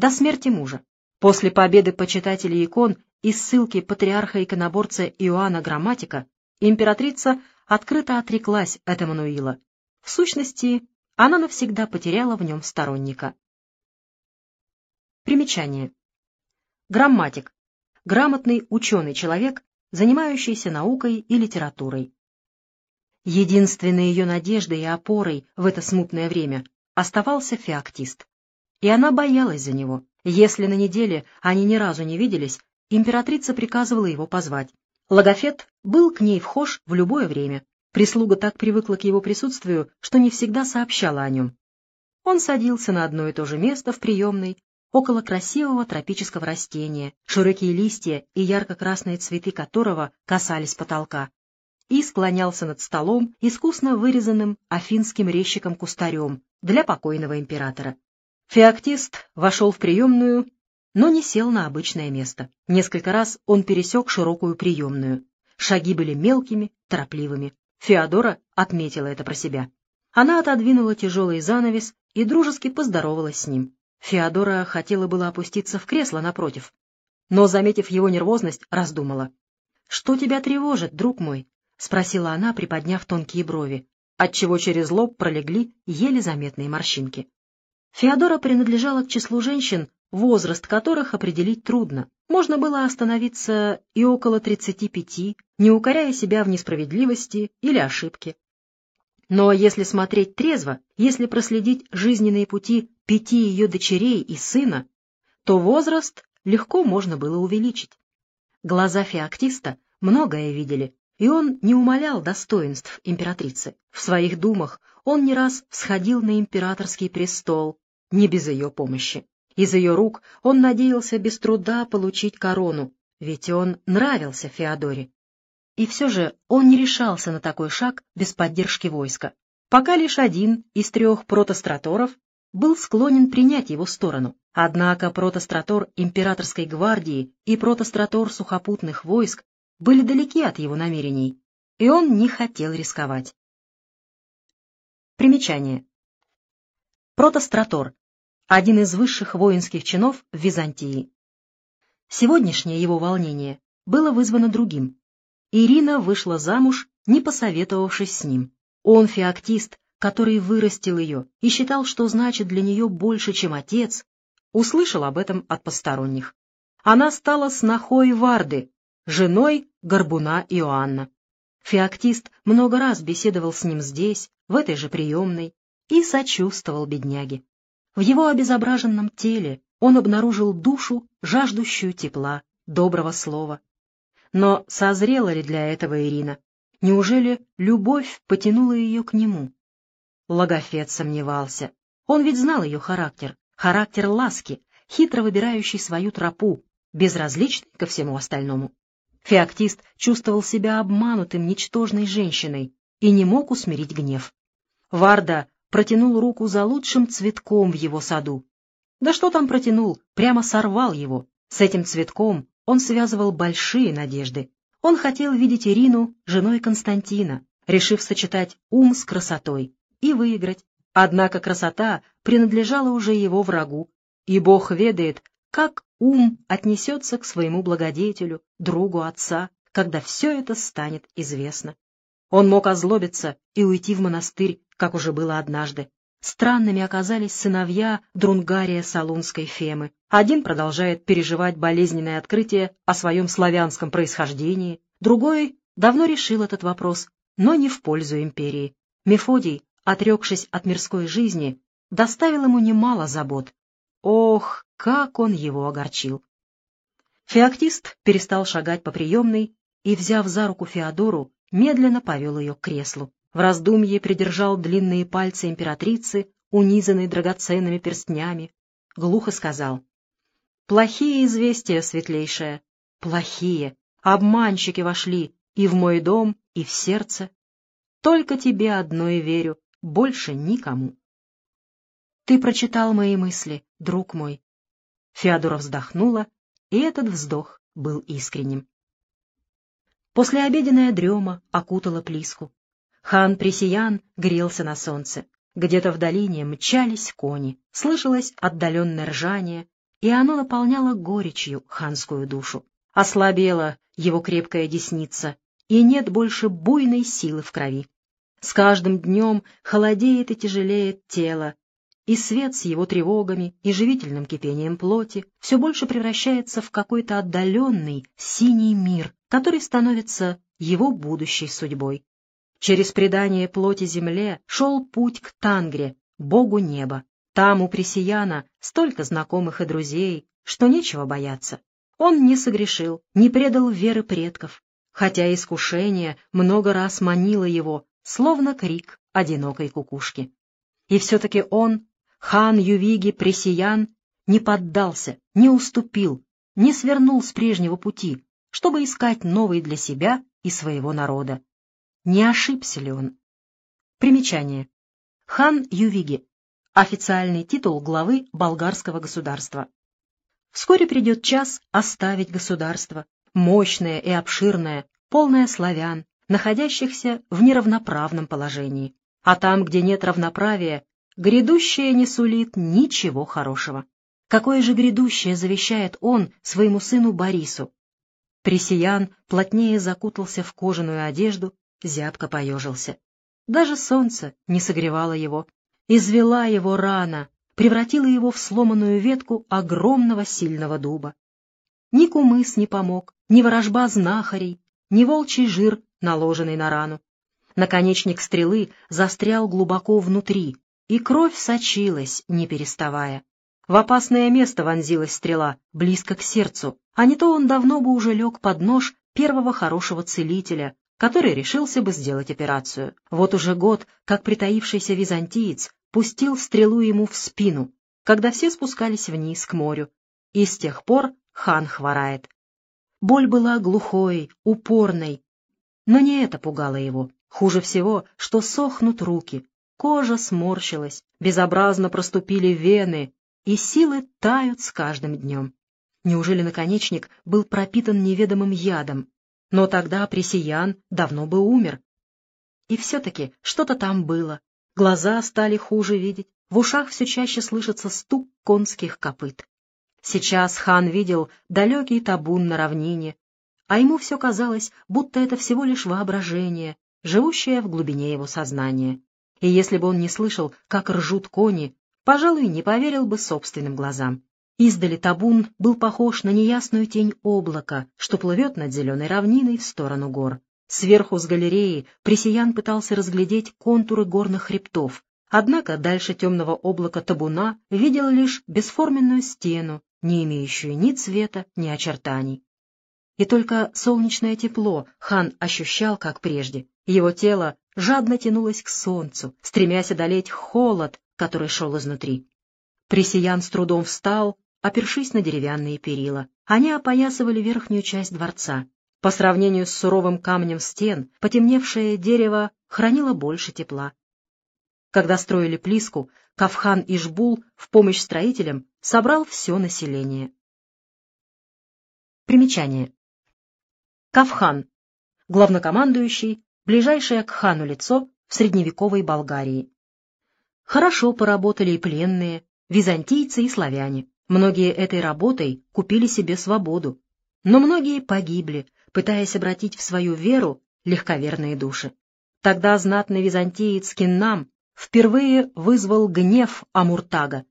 до смерти мужа. После победы почитателей икон и ссылки патриарха-иконоборца Иоанна Грамматика императрица открыто отреклась от Эммануила. В сущности, она навсегда потеряла в нем сторонника. Примечание. Грамматик. Грамотный ученый человек, занимающийся наукой и литературой. Единственной ее надеждой и опорой в это смутное время оставался феоктист. И она боялась за него. Если на неделе они ни разу не виделись, императрица приказывала его позвать. Логофет был к ней вхож в любое время. Прислуга так привыкла к его присутствию, что не всегда сообщала о нем. Он садился на одно и то же место в приемной, около красивого тропического растения, широкие листья и ярко-красные цветы которого касались потолка и склонялся над столом, искусно вырезанным афинским резчиком-кустарем для покойного императора. Феоктист вошел в приемную, но не сел на обычное место. Несколько раз он пересек широкую приемную. Шаги были мелкими, торопливыми. Феодора отметила это про себя. Она отодвинула тяжелый занавес и дружески поздоровалась с ним. Феодора хотела было опуститься в кресло напротив, но, заметив его нервозность, раздумала. — Что тебя тревожит, друг мой? — спросила она, приподняв тонкие брови, отчего через лоб пролегли еле заметные морщинки. Феодора принадлежала к числу женщин, возраст которых определить трудно. Можно было остановиться и около 35, не укоряя себя в несправедливости или ошибке. Но если смотреть трезво, если проследить жизненные пути пяти ее дочерей и сына, то возраст легко можно было увеличить. Глаза феоктиста многое видели, и он не умалял достоинств императрицы. В своих думах он не раз всходил на императорский престол, не без ее помощи. Из ее рук он надеялся без труда получить корону, ведь он нравился Феодоре. И все же он не решался на такой шаг без поддержки войска, пока лишь один из трех протостраторов был склонен принять его сторону. Однако протостратор императорской гвардии и протостратор сухопутных войск были далеки от его намерений, и он не хотел рисковать. Примечание. Протостратор — один из высших воинских чинов в Византии. Сегодняшнее его волнение было вызвано другим. Ирина вышла замуж, не посоветовавшись с ним. Он феоктист, который вырастил ее и считал, что значит для нее больше, чем отец, услышал об этом от посторонних. Она стала снохой Варды, женой горбуна Иоанна. Феоктист много раз беседовал с ним здесь, в этой же приемной, и сочувствовал бедняге. В его обезображенном теле он обнаружил душу, жаждущую тепла, доброго слова. Но созрела ли для этого Ирина? Неужели любовь потянула ее к нему? Логофет сомневался. Он ведь знал ее характер, характер ласки, хитро выбирающий свою тропу, безразличный ко всему остальному. Феоктист чувствовал себя обманутым ничтожной женщиной и не мог усмирить гнев. Варда протянул руку за лучшим цветком в его саду. Да что там протянул, прямо сорвал его. С этим цветком он связывал большие надежды. Он хотел видеть Ирину женой Константина, решив сочетать ум с красотой и выиграть. Однако красота принадлежала уже его врагу, и Бог ведает, как ум отнесется к своему благодетелю, другу отца, когда все это станет известно? Он мог озлобиться и уйти в монастырь, как уже было однажды. Странными оказались сыновья Друнгария Салунской Фемы. Один продолжает переживать болезненное открытие о своем славянском происхождении, другой давно решил этот вопрос, но не в пользу империи. Мефодий, отрекшись от мирской жизни, доставил ему немало забот, Ох, как он его огорчил! Феоктист перестал шагать по приемной и, взяв за руку Феодору, медленно повел ее к креслу. В раздумье придержал длинные пальцы императрицы, унизанные драгоценными перстнями. Глухо сказал. «Плохие известия, светлейшая, плохие. Обманщики вошли и в мой дом, и в сердце. Только тебе одной верю, больше никому». Ты прочитал мои мысли, друг мой. Феодора вздохнула, и этот вздох был искренним. Послеобеденная дрема окутала Плиску. Хан Пресиян грелся на солнце. Где-то в долине мчались кони, слышалось отдаленное ржание, и оно наполняло горечью ханскую душу. Ослабела его крепкая десница, и нет больше буйной силы в крови. С каждым днем холодеет и тяжелеет тело, и свет с его тревогами и живительным кипением плоти все больше превращается в какой-то отдаленный синий мир, который становится его будущей судьбой. Через предание плоти земле шел путь к Тангре, богу неба. Там у Пресияна столько знакомых и друзей, что нечего бояться. Он не согрешил, не предал веры предков, хотя искушение много раз манило его, словно крик одинокой кукушки. И все-таки он, хан Ювиги Пресиян, не поддался, не уступил, не свернул с прежнего пути, чтобы искать новый для себя и своего народа. Не ошибся ли он? Примечание. Хан Ювиги. Официальный титул главы болгарского государства. Вскоре придет час оставить государство, мощное и обширное, полное славян, находящихся в неравноправном положении. А там, где нет равноправия, грядущее не сулит ничего хорошего. Какое же грядущее завещает он своему сыну Борису? Пресиян плотнее закутался в кожаную одежду, зябко поежился. Даже солнце не согревало его, извела его рана, превратила его в сломанную ветку огромного сильного дуба. Ни кумыс не помог, ни ворожба знахарей, ни волчий жир наложенный на рану. Наконечник стрелы застрял глубоко внутри, и кровь сочилась, не переставая. В опасное место вонзилась стрела, близко к сердцу, а не то он давно бы уже лег под нож первого хорошего целителя, который решился бы сделать операцию. Вот уже год, как притаившийся византиец пустил стрелу ему в спину, когда все спускались вниз к морю, и с тех пор хан хворает. Боль была глухой, упорной, но не это пугало его. Хуже всего, что сохнут руки, кожа сморщилась, безобразно проступили вены, и силы тают с каждым днем. Неужели наконечник был пропитан неведомым ядом? Но тогда Пресиян давно бы умер. И все-таки что-то там было. Глаза стали хуже видеть, в ушах все чаще слышится стук конских копыт. Сейчас хан видел далекий табун на равнине, а ему все казалось, будто это всего лишь воображение, живущее в глубине его сознания. И если бы он не слышал, как ржут кони, пожалуй, не поверил бы собственным глазам. Издали табун был похож на неясную тень облака, что плывет над зеленой равниной в сторону гор. Сверху с галереи Пресиян пытался разглядеть контуры горных хребтов, однако дальше темного облака табуна видел лишь бесформенную стену, не имеющую ни цвета, ни очертаний и только солнечное тепло хан ощущал, как прежде. Его тело жадно тянулось к солнцу, стремясь одолеть холод, который шел изнутри. Пресиян с трудом встал, опершись на деревянные перила. Они опоясывали верхнюю часть дворца. По сравнению с суровым камнем стен, потемневшее дерево хранило больше тепла. Когда строили Плиску, Кавхан Ишбул в помощь строителям собрал все население. Примечание. Кавхан, главнокомандующий, ближайшее к хану лицо в средневековой Болгарии. Хорошо поработали и пленные, византийцы и славяне. Многие этой работой купили себе свободу, но многие погибли, пытаясь обратить в свою веру легковерные души. Тогда знатный византиец Киннам впервые вызвал гнев Амуртага.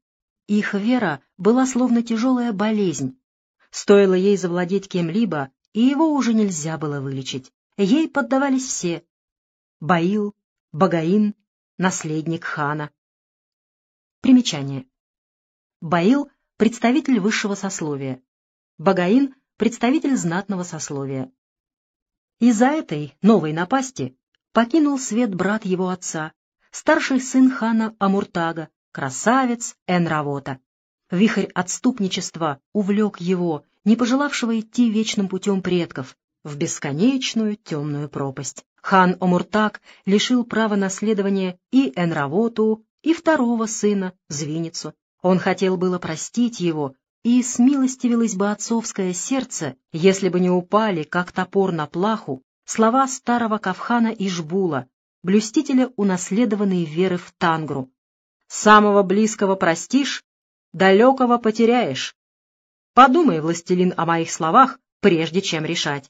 Их вера была словно тяжелая болезнь. Стоило ей завладеть кем-либо, и его уже нельзя было вылечить. Ей поддавались все — Баил, Багаин, наследник хана. Примечание. Баил — представитель высшего сословия. Багаин — представитель знатного сословия. Из-за этой новой напасти покинул свет брат его отца, старший сын хана Амуртага, красавец Энравота. Вихрь отступничества увлек его, не пожелавшего идти вечным путем предков, в бесконечную темную пропасть. Хан Омуртак лишил права наследования и Энравоту, и второго сына, Звиницу. Он хотел было простить его, и смилостивилось бы отцовское сердце, если бы не упали, как топор на плаху, слова старого Кавхана Ижбула, блюстителя унаследованной веры в Тангру. «Самого близкого простишь, далекого потеряешь. Подумай, властелин, о моих словах, прежде чем решать.